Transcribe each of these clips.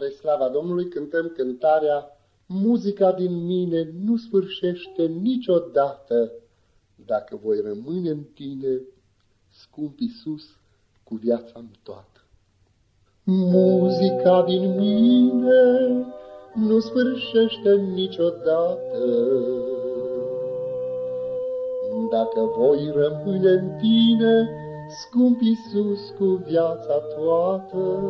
Spre slava Domnului cântăm cântarea Muzica din mine nu sfârșește niciodată dacă voi rămâne în tine, scump Iisus, cu viața-mi toată. Muzica din mine nu sfârșește niciodată dacă voi rămâne în tine, scump Iisus, cu viața toată.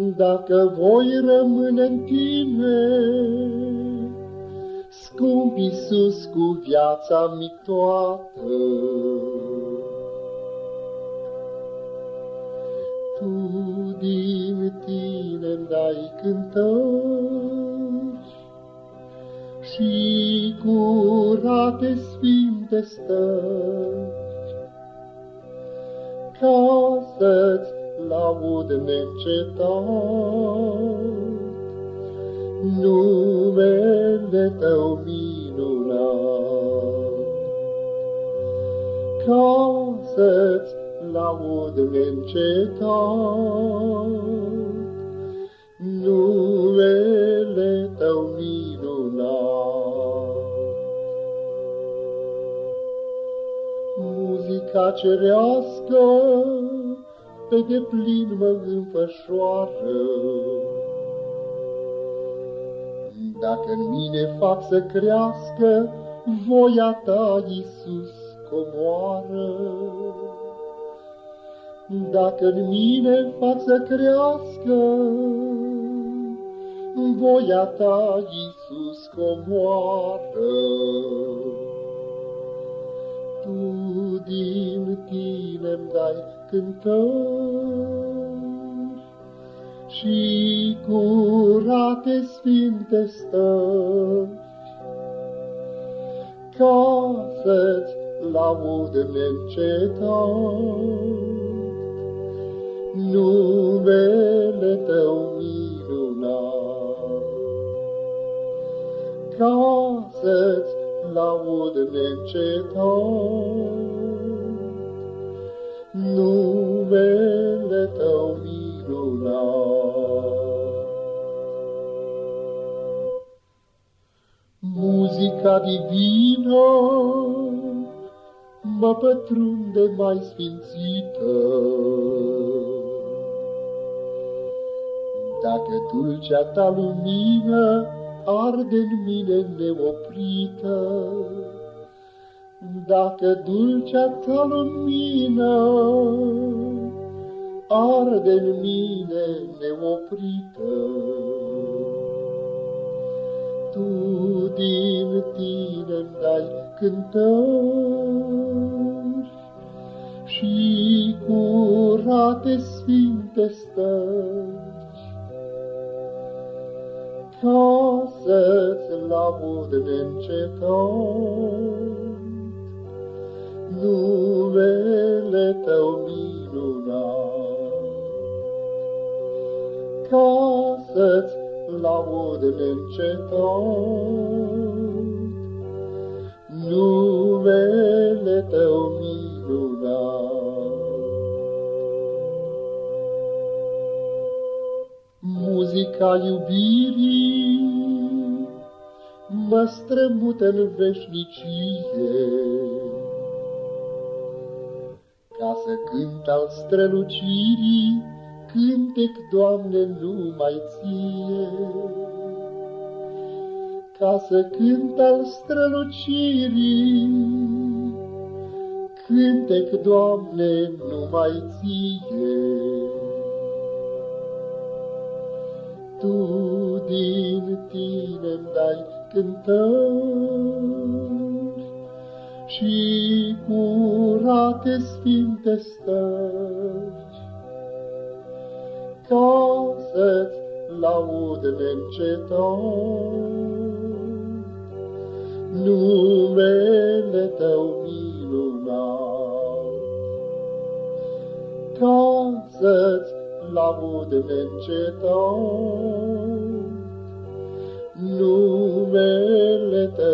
Dacă voi rămâne în tine, scump Iisus, cu viața mi toată. Tu din tine dai cântări și curate sfinte stări, ca să-ți laud neîncetat numele Tău minunat. Ca să-ți laud neîncetat numele Tău minunat. Muzica cerească pe deplin mă înfășoară. Dacă în mine fac să crească voia ta, Iisus, comoară. Dacă în mine fac să crească voia ta, Iisus, comoară. Tu din tine-mi dai cântări și curate sfinte stări, ca să-ți laud neîncetat numele Tău minunat. Ca să-ți laud neîncetat numele Tău minunat. Muzica divină mă pătrunde mai sfințită. Dacă dulcea ta lumină arde în mine neoprită, dacă dulcea ta lumină arde în mine neoprită, Tu din tine dai cântări și curate sfinte stări, ca să-ți laud neîncetat numele Tău minunat. Ca să-ți laud neîncetat numele Tău minunat. Muzica iubirii mă strămută în veșnicie, ca să cânt al strălucirii, cântec, Doamne, numai Ție. Ca să cânt al strălucirii, cântec, Doamne, numai Ție. Tu din Tine-mi dai cântări, și curate sfinte stări, ca să-ți laud neîncetat numele Tău minunat, ca să-ți laud neîncetat numele Tău minunat. No.